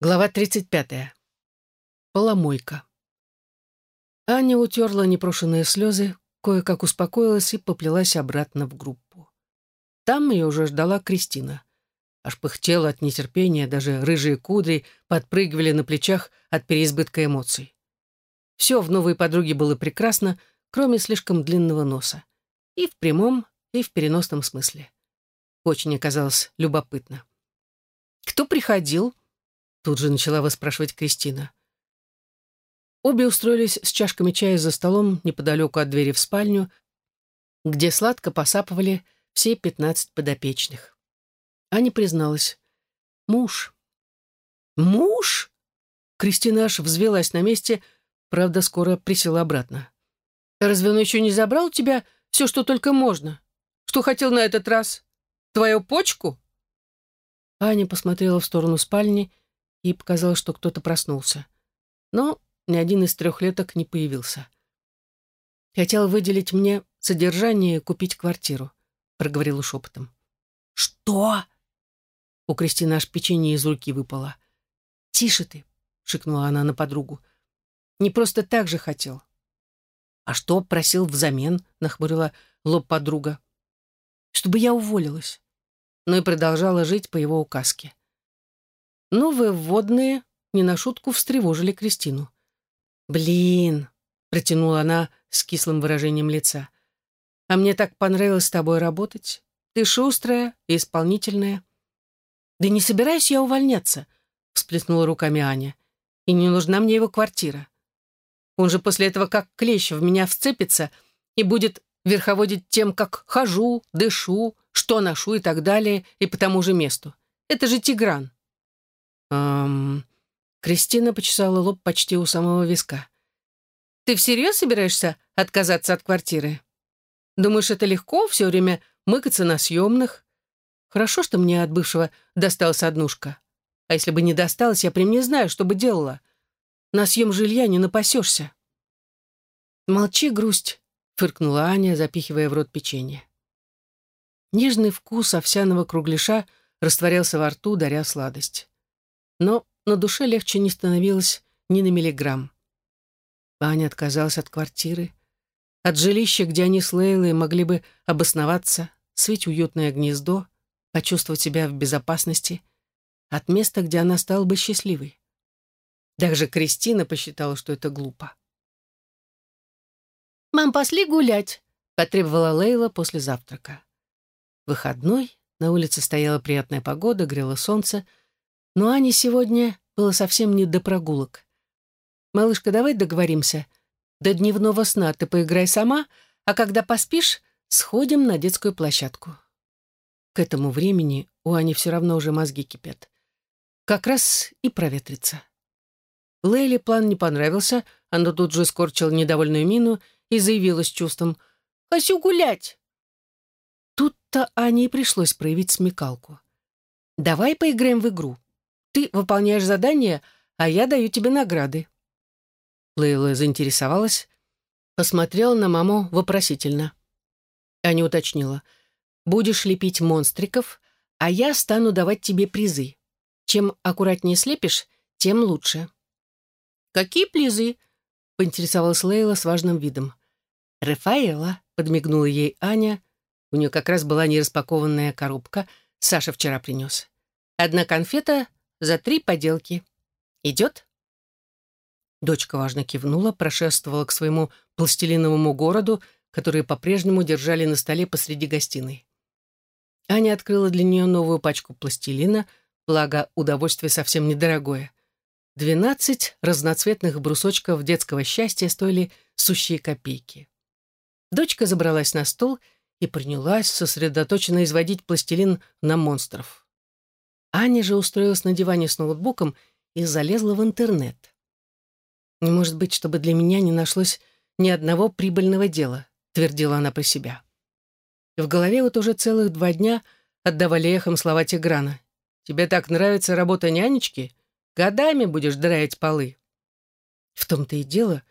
Глава 35. Поломойка. Аня утерла непрошенные слезы, кое-как успокоилась и поплелась обратно в группу. Там ее уже ждала Кристина. Аж пыхтела от нетерпения, даже рыжие кудри подпрыгивали на плечах от переизбытка эмоций. Все в новой подруге было прекрасно, кроме слишком длинного носа. И в прямом, и в переносном смысле. Очень оказалось любопытно. «Кто приходил?» Тут же начала выспрашивать Кристина. Обе устроились с чашками чая за столом неподалеку от двери в спальню, где сладко посапывали все пятнадцать подопечных. Аня призналась. «Муж». «Муж?» Кристина аж взвелась на месте, правда, скоро присела обратно. «Разве он еще не забрал у тебя все, что только можно? Что хотел на этот раз? Твою почку?» Аня посмотрела в сторону спальни Ей показалось, что кто-то проснулся. Но ни один из трехлеток не появился. «Хотел выделить мне содержание и купить квартиру», — проговорила шепотом. «Что?» У Кристины аж печенье из руки выпало. «Тише ты», — шикнула она на подругу. «Не просто так же хотел». «А что просил взамен?» — нахмурила лоб подруга. «Чтобы я уволилась». Но и продолжала жить по его указке. Новые вводные не на шутку встревожили Кристину. «Блин!» — протянула она с кислым выражением лица. «А мне так понравилось с тобой работать. Ты шустрая и исполнительная». «Да не собираюсь я увольняться», — всплеснула руками Аня. «И не нужна мне его квартира. Он же после этого как клещ в меня вцепится и будет верховодить тем, как хожу, дышу, что ношу и так далее, и по тому же месту. Это же Тигран. «Эм...» Кристина почесала лоб почти у самого виска. «Ты всерьез собираешься отказаться от квартиры? Думаешь, это легко все время мыкаться на съемных? Хорошо, что мне от бывшего досталась однушка. А если бы не досталось, я прям не знаю, что бы делала. На съем жилья не напасешься». «Молчи, грусть», — фыркнула Аня, запихивая в рот печенье. Нежный вкус овсяного кругляша растворялся во рту, даря сладость но на душе легче не становилось ни на миллиграмм. Аня отказалась от квартиры, от жилища, где они с Лейлой могли бы обосноваться, свить уютное гнездо, почувствовать себя в безопасности, от места, где она стала бы счастливой. Даже Кристина посчитала, что это глупо. «Мам, пошли гулять», — потребовала Лейла после завтрака. Выходной, на улице стояла приятная погода, грело солнце — но Ане сегодня было совсем не до прогулок. «Малышка, давай договоримся. До дневного сна ты поиграй сама, а когда поспишь, сходим на детскую площадку». К этому времени у Ани все равно уже мозги кипят. Как раз и проветрится. Лейле план не понравился, она тут же скорчила недовольную мину и заявила с чувством «Хочу гулять!». Тут-то Ане и пришлось проявить смекалку. «Давай поиграем в игру. Ты выполняешь задание, а я даю тебе награды». Лейла заинтересовалась, посмотрела на маму вопросительно. Аня уточнила. «Будешь лепить монстриков, а я стану давать тебе призы. Чем аккуратнее слепишь, тем лучше». «Какие призы?» — поинтересовалась Лейла с важным видом. «Рафаэла», — подмигнула ей Аня. У нее как раз была нераспакованная коробка. Саша вчера принес. Одна конфета за три поделки. Идет?» Дочка важно кивнула, прошествовала к своему пластилиновому городу, который по-прежнему держали на столе посреди гостиной. Аня открыла для нее новую пачку пластилина, благо удовольствие совсем недорогое. Двенадцать разноцветных брусочков детского счастья стоили сущие копейки. Дочка забралась на стол и принялась сосредоточенно изводить пластилин на монстров. Аня же устроилась на диване с ноутбуком и залезла в интернет. «Не может быть, чтобы для меня не нашлось ни одного прибыльного дела», твердила она про себя. В голове вот уже целых два дня отдавали эхом слова Тиграна. «Тебе так нравится работа нянечки? Годами будешь драить полы». В том-то и дело,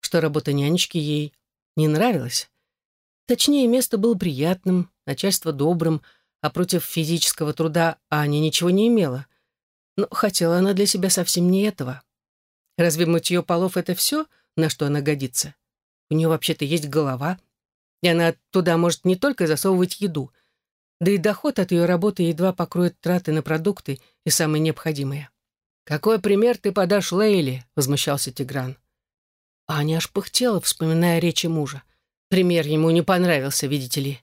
что работа нянечки ей не нравилась. Точнее, место было приятным, начальство добрым, а против физического труда Аня ничего не имела. Но хотела она для себя совсем не этого. Разве мытье полов — это все, на что она годится? У нее вообще-то есть голова, и она туда может не только засовывать еду, да и доход от ее работы едва покроет траты на продукты и самое необходимое. «Какой пример ты подашь Лейле?» — возмущался Тигран. Аня аж пыхтела, вспоминая речи мужа. Пример ему не понравился, видите ли.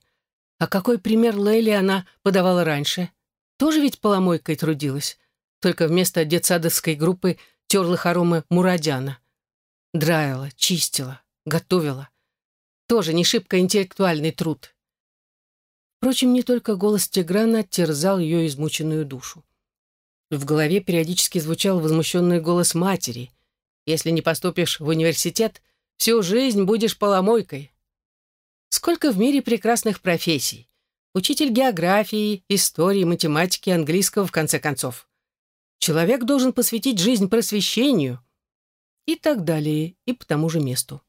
А какой пример Лейле она подавала раньше? Тоже ведь поломойкой трудилась, только вместо детсадовской группы терла хоромы Мурадяна. Драила, чистила, готовила. Тоже не шибко интеллектуальный труд. Впрочем, не только голос Тиграна терзал ее измученную душу. В голове периодически звучал возмущенный голос матери. «Если не поступишь в университет, всю жизнь будешь поломойкой». Сколько в мире прекрасных профессий. Учитель географии, истории, математики, английского, в конце концов. Человек должен посвятить жизнь просвещению. И так далее, и по тому же месту.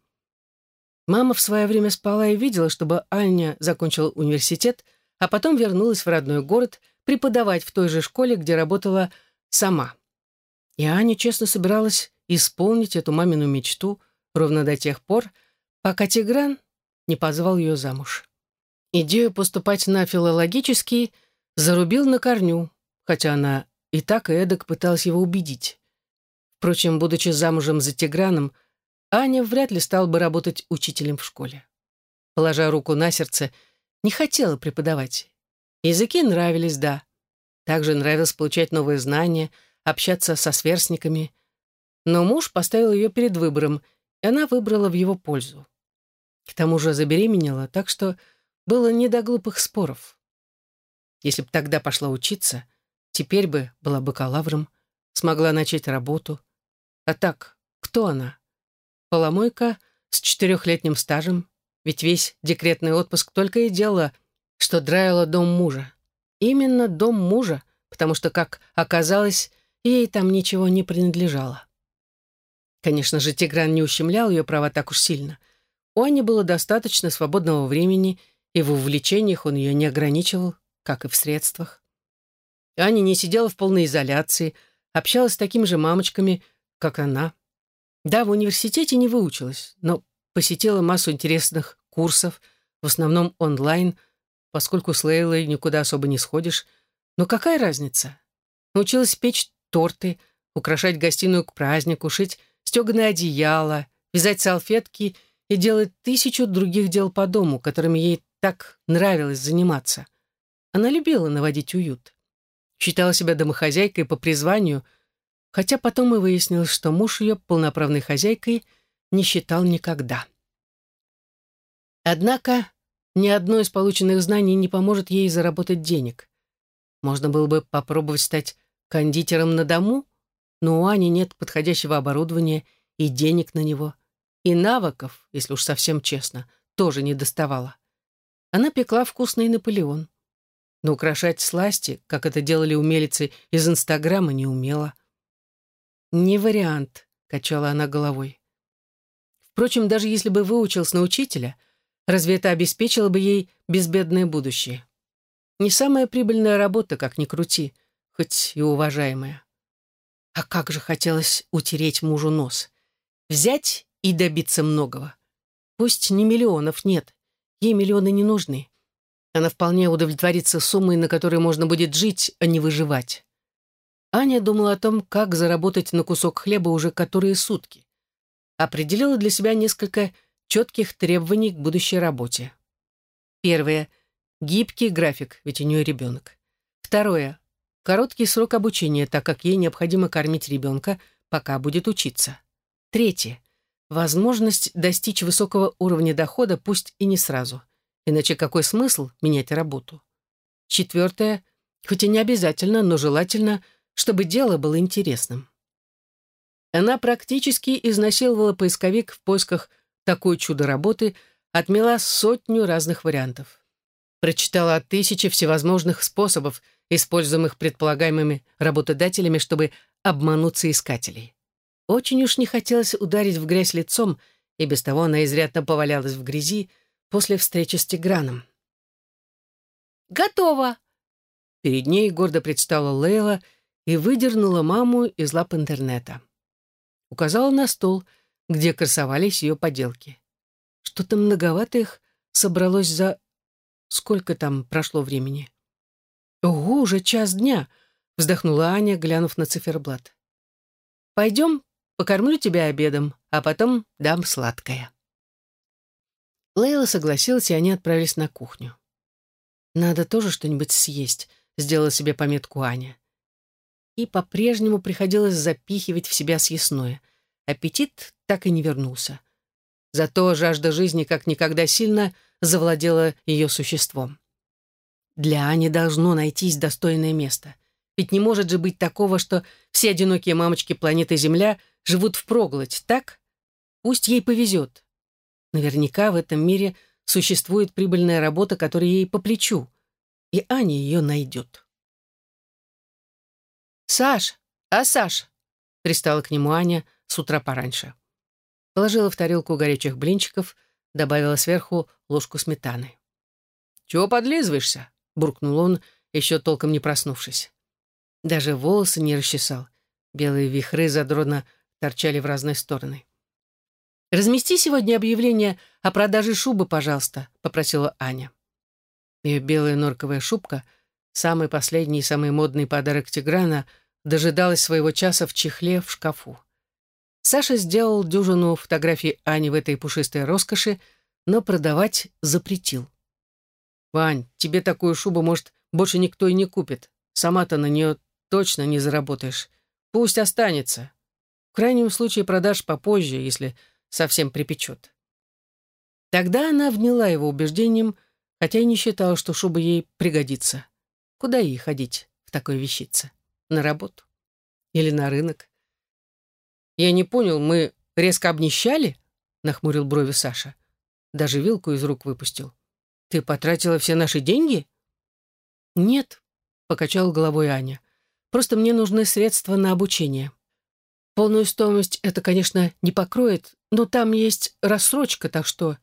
Мама в свое время спала и видела, чтобы Аня закончила университет, а потом вернулась в родной город – преподавать в той же школе, где работала сама. И Аня честно собиралась исполнить эту мамину мечту ровно до тех пор, пока Тигран не позвал ее замуж. Идею поступать на филологический зарубил на корню, хотя она и так и эдак пыталась его убедить. Впрочем, будучи замужем за Тиграном, Аня вряд ли стала бы работать учителем в школе. Положа руку на сердце, не хотела преподавать Языки нравились, да. Также нравилось получать новые знания, общаться со сверстниками. Но муж поставил ее перед выбором, и она выбрала в его пользу. К тому же забеременела, так что было не до глупых споров. Если бы тогда пошла учиться, теперь бы была бакалавром, смогла начать работу. А так, кто она? Поломойка с четырехлетним стажем, ведь весь декретный отпуск только и делала — что драила дом мужа. Именно дом мужа, потому что, как оказалось, ей там ничего не принадлежало. Конечно же, Тигран не ущемлял ее права так уж сильно. У Ани было достаточно свободного времени, и в увлечениях он ее не ограничивал, как и в средствах. Аня не сидела в полной изоляции, общалась с такими же мамочками, как она. Да, в университете не выучилась, но посетила массу интересных курсов, в основном онлайн, поскольку с Лейлой никуда особо не сходишь. Но какая разница? Научилась печь торты, украшать гостиную к празднику, шить стеганое одеяло, вязать салфетки и делать тысячу других дел по дому, которыми ей так нравилось заниматься. Она любила наводить уют. Считала себя домохозяйкой по призванию, хотя потом и выяснилось, что муж ее полноправной хозяйкой не считал никогда. Однако ни одно из полученных знаний не поможет ей заработать денег. Можно было бы попробовать стать кондитером на дому, но у Ани нет подходящего оборудования и денег на него, и навыков, если уж совсем честно, тоже не доставала. Она пекла вкусный Наполеон. Но украшать сласти, как это делали умелицы из Инстаграма, не умела. «Не вариант», — качала она головой. Впрочем, даже если бы выучился на учителя, Разве это обеспечило бы ей безбедное будущее? Не самая прибыльная работа, как ни крути, хоть и уважаемая. А как же хотелось утереть мужу нос. Взять и добиться многого. Пусть не миллионов нет, ей миллионы не нужны. Она вполне удовлетворится суммой, на которой можно будет жить, а не выживать. Аня думала о том, как заработать на кусок хлеба уже которые сутки. Определила для себя несколько четких требований к будущей работе. Первое. Гибкий график, ведь у нее ребенок. Второе. Короткий срок обучения, так как ей необходимо кормить ребенка, пока будет учиться. Третье. Возможность достичь высокого уровня дохода, пусть и не сразу. Иначе какой смысл менять работу? Четвертое. Хоть и не обязательно, но желательно, чтобы дело было интересным. Она практически изнасиловала поисковик в поисках такое чудо работы, отмела сотню разных вариантов. Прочитала тысячи всевозможных способов, используемых предполагаемыми работодателями, чтобы обмануть соискателей. Очень уж не хотелось ударить в грязь лицом, и без того она изрядно повалялась в грязи после встречи с Тиграном. «Готово!» Перед ней гордо предстала Лейла и выдернула маму из лап интернета. Указала на стол, где красовались ее поделки. Что-то многовато их собралось за... Сколько там прошло времени? «Ого, уже час дня!» — вздохнула Аня, глянув на циферблат. «Пойдем, покормлю тебя обедом, а потом дам сладкое». Лейла согласилась, и они отправились на кухню. «Надо тоже что-нибудь съесть», — сделала себе пометку Аня. И по-прежнему приходилось запихивать в себя съестное. Аппетит так и не вернулся. Зато жажда жизни как никогда сильно завладела ее существом. Для Ани должно найтись достойное место. Ведь не может же быть такого, что все одинокие мамочки планеты Земля живут впроголодь, так? Пусть ей повезет. Наверняка в этом мире существует прибыльная работа, которая ей по плечу, и Аня ее найдет. «Саш! А Саш!» — пристала к нему Аня с утра пораньше. Положила в тарелку горячих блинчиков, добавила сверху ложку сметаны. «Чего подлизываешься?» — буркнул он, еще толком не проснувшись. Даже волосы не расчесал. Белые вихры задрона торчали в разные стороны. «Размести сегодня объявление о продаже шубы, пожалуйста», — попросила Аня. Ее белая норковая шубка, самый последний и самый модный подарок Тиграна, дожидалась своего часа в чехле в шкафу. Саша сделал дюжину фотографий Ани в этой пушистой роскоши, но продавать запретил. «Вань, тебе такую шубу, может, больше никто и не купит. Сама-то на нее точно не заработаешь. Пусть останется. В крайнем случае продашь попозже, если совсем припечет». Тогда она вняла его убеждением, хотя и не считала, что шуба ей пригодится. Куда ей ходить в такой вещице? На работу? Или на рынок? «Я не понял, мы резко обнищали?» — нахмурил брови Саша. Даже вилку из рук выпустил. «Ты потратила все наши деньги?» «Нет», — покачала головой Аня. «Просто мне нужны средства на обучение. Полную стоимость это, конечно, не покроет, но там есть рассрочка, так что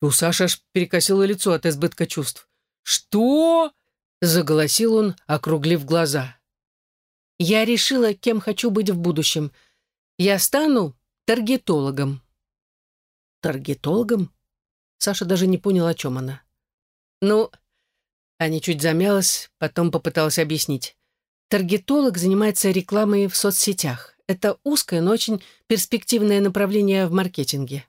у Саши аж перекосило лицо от избытка чувств. «Что?» — заголосил он, округлив глаза. «Я решила, кем хочу быть в будущем. Я стану таргетологом». «Таргетологом?» Саша даже не понял, о чем она. «Ну...» Аня чуть замялась, потом попыталась объяснить. Таргетолог занимается рекламой в соцсетях. Это узкое, но очень перспективное направление в маркетинге.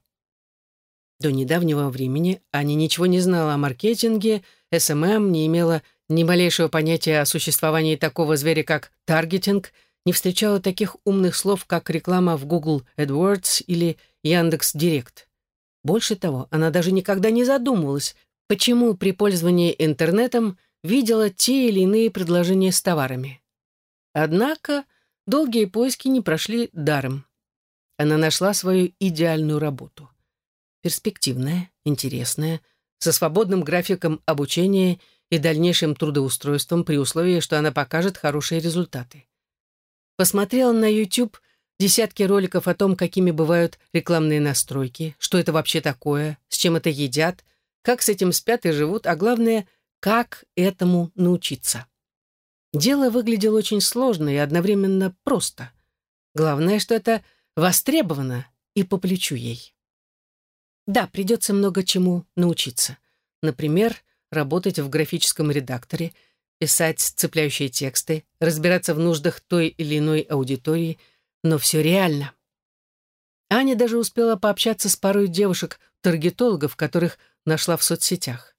До недавнего времени Аня ничего не знала о маркетинге, СММ, не имела ни малейшего понятия о существовании такого зверя, как таргетинг, не встречала таких умных слов, как реклама в Google AdWords или Яндекс Директ. Больше того, она даже никогда не задумывалась, почему при пользовании интернетом видела те или иные предложения с товарами. Однако долгие поиски не прошли даром. Она нашла свою идеальную работу перспективная, интересная, со свободным графиком обучения и дальнейшим трудоустройством при условии, что она покажет хорошие результаты. Посмотрела на YouTube десятки роликов о том, какими бывают рекламные настройки, что это вообще такое, с чем это едят, как с этим спят и живут, а главное, как этому научиться. Дело выглядело очень сложно и одновременно просто. Главное, что это востребовано и по плечу ей. Да, придется много чему научиться. Например, работать в графическом редакторе, писать цепляющие тексты, разбираться в нуждах той или иной аудитории, но все реально. Аня даже успела пообщаться с парой девушек-таргетологов, которых нашла в соцсетях.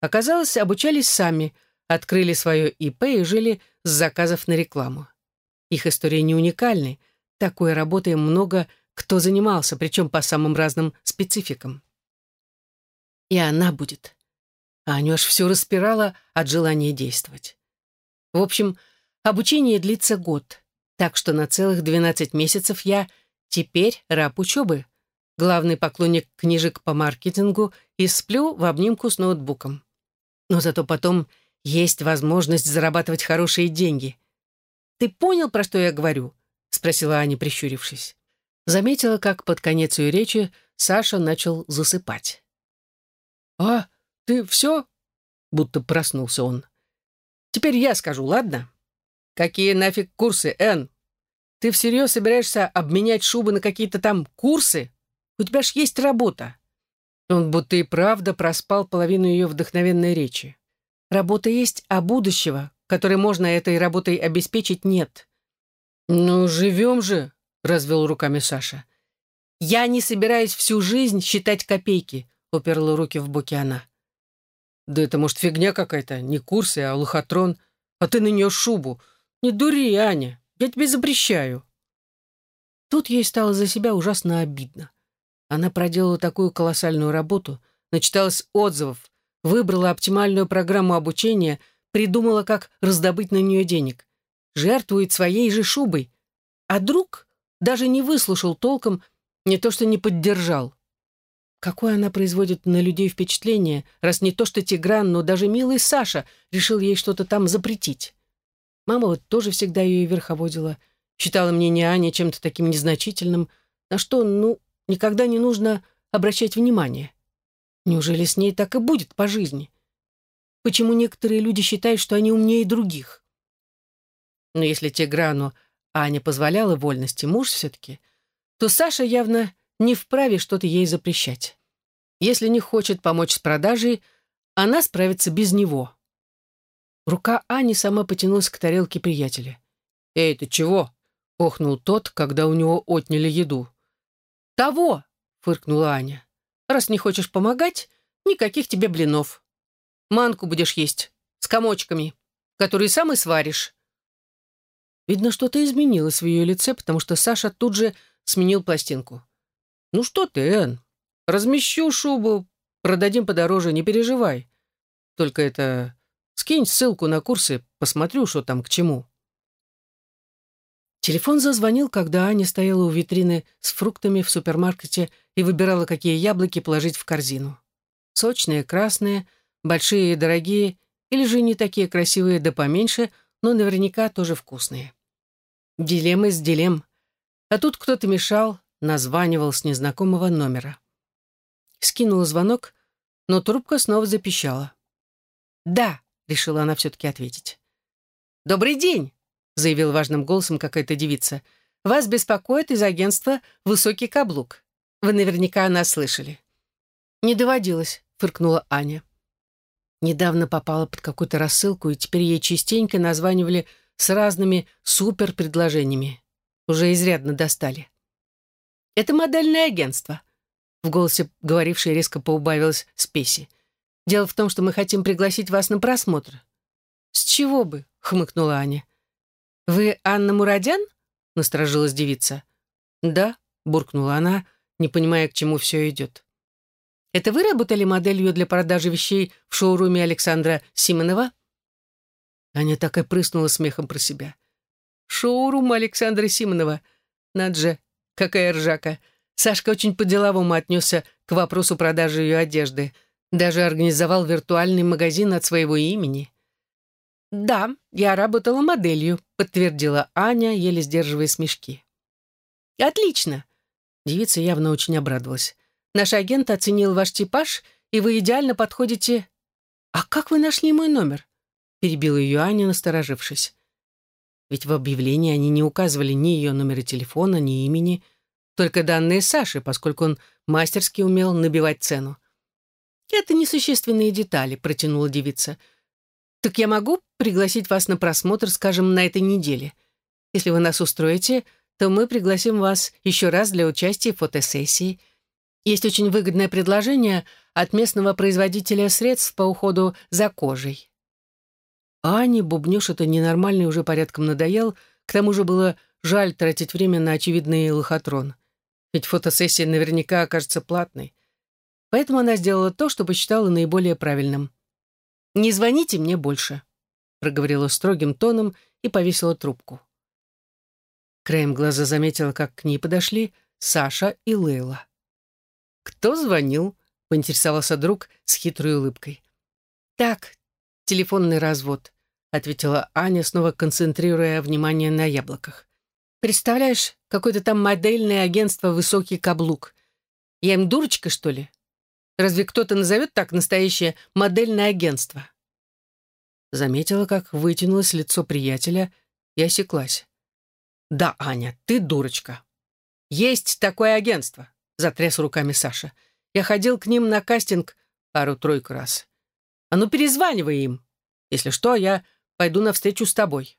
Оказалось, обучались сами, открыли свое ИП и жили с заказов на рекламу. Их история не уникальны. Такой работой много кто занимался, причем по самым разным спецификам. И она будет. А Аню все распирала от желания действовать. В общем, обучение длится год, так что на целых 12 месяцев я теперь раб учебы, главный поклонник книжек по маркетингу и сплю в обнимку с ноутбуком. Но зато потом есть возможность зарабатывать хорошие деньги. «Ты понял, про что я говорю?» — спросила Аня, прищурившись. Заметила, как под конец ее речи Саша начал засыпать. «А, ты все?» — будто проснулся он. «Теперь я скажу, ладно?» «Какие нафиг курсы, Энн? Ты всерьез собираешься обменять шубы на какие-то там курсы? У тебя ж есть работа». Он будто и правда проспал половину ее вдохновенной речи. Работа есть, а будущего, которое можно этой работой обеспечить, нет. «Ну, живем же», — развел руками Саша. «Я не собираюсь всю жизнь считать копейки», — уперла руки в боки она. «Да это, может, фигня какая-то, не курсы, а лохотрон. А ты на нее шубу. Не дури, Аня, я тебе запрещаю». Тут ей стало за себя ужасно обидно. Она проделала такую колоссальную работу, начиталась отзывов, выбрала оптимальную программу обучения, придумала, как раздобыть на нее денег. Жертвует своей же шубой. А друг даже не выслушал толком, не то что не поддержал. Какое она производит на людей впечатление, раз не то что Тигран, но даже милый Саша решил ей что-то там запретить. Мама вот тоже всегда ее верховодила, считала мнение Ани чем-то таким незначительным, на что, ну, никогда не нужно обращать внимание. Неужели с ней так и будет по жизни? Почему некоторые люди считают, что они умнее других? Но если Тиграну Аня позволяла вольности муж все-таки, то Саша явно не вправе что-то ей запрещать. Если не хочет помочь с продажей, она справится без него. Рука Ани сама потянулась к тарелке приятеля. «Эй, ты чего?» — охнул тот, когда у него отняли еду. «Того!» — фыркнула Аня. Раз не хочешь помогать, никаких тебе блинов. Манку будешь есть с комочками, которые сам и сваришь. Видно, что-то изменилось в ее лице, потому что Саша тут же сменил пластинку. «Ну что ты, Эн, размещу шубу, продадим подороже, не переживай. Только это... Скинь ссылку на курсы, посмотрю, что там к чему». Телефон зазвонил, когда Аня стояла у витрины с фруктами в супермаркете и выбирала, какие яблоки положить в корзину. Сочные, красные, большие и дорогие, или же не такие красивые да поменьше, но наверняка тоже вкусные. Дилеммы с дилемм. А тут кто-то мешал, названивал с незнакомого номера. Скинула звонок, но трубка снова запищала. «Да», — решила она все-таки ответить. «Добрый день!» Заявил важным голосом какая-то девица. «Вас беспокоит из агентства «Высокий каблук». Вы наверняка о нас слышали». «Не доводилось», — фыркнула Аня. Недавно попала под какую-то рассылку, и теперь ей частенько названивали с разными суперпредложениями. Уже изрядно достали. «Это модельное агентство», — в голосе говорившей резко поубавилась спеси. «Дело в том, что мы хотим пригласить вас на просмотр». «С чего бы?» — хмыкнула Аня. «Вы Анна Мурадян?» — насторожилась девица. «Да», — буркнула она, не понимая, к чему все идет. «Это вы работали моделью для продажи вещей в шоуруме Александра Симонова?» Аня так и прыснула смехом про себя. «Шоурум Александра Симонова. Над же, какая ржака. Сашка очень по-деловому отнесся к вопросу продажи ее одежды. Даже организовал виртуальный магазин от своего имени». «Да, я работала моделью», — подтвердила Аня, еле сдерживая смешки. «Отлично!» Девица явно очень обрадовалась. «Наш агент оценил ваш типаж, и вы идеально подходите...» «А как вы нашли мой номер?» — перебила ее Аня, насторожившись. Ведь в объявлении они не указывали ни ее номера телефона, ни имени, только данные Саши, поскольку он мастерски умел набивать цену. «Это несущественные детали», — протянула девица. «Так я могу пригласить вас на просмотр, скажем, на этой неделе. Если вы нас устроите, то мы пригласим вас еще раз для участия в фотосессии. Есть очень выгодное предложение от местного производителя средств по уходу за кожей». Ане бубнёж это ненормальный уже порядком надоел, к тому же было жаль тратить время на очевидный лохотрон. Ведь фотосессия наверняка окажется платной. Поэтому она сделала то, что посчитала наиболее правильным. «Не звоните мне больше», — проговорила строгим тоном и повесила трубку. Краем глаза заметила, как к ней подошли Саша и Лейла. «Кто звонил?» — поинтересовался друг с хитрой улыбкой. «Так, телефонный развод», — ответила Аня, снова концентрируя внимание на яблоках. «Представляешь, какое-то там модельное агентство «Высокий каблук». Я им дурочка, что ли? Разве кто-то назовет так настоящее модельное агентство? Заметила, как вытянулось лицо приятеля, и осеклась. «Да, Аня, ты дурочка. Есть такое агентство», — затряс руками Саша. «Я ходил к ним на кастинг пару-тройку раз. А ну, перезванивай им. Если что, я пойду навстречу с тобой».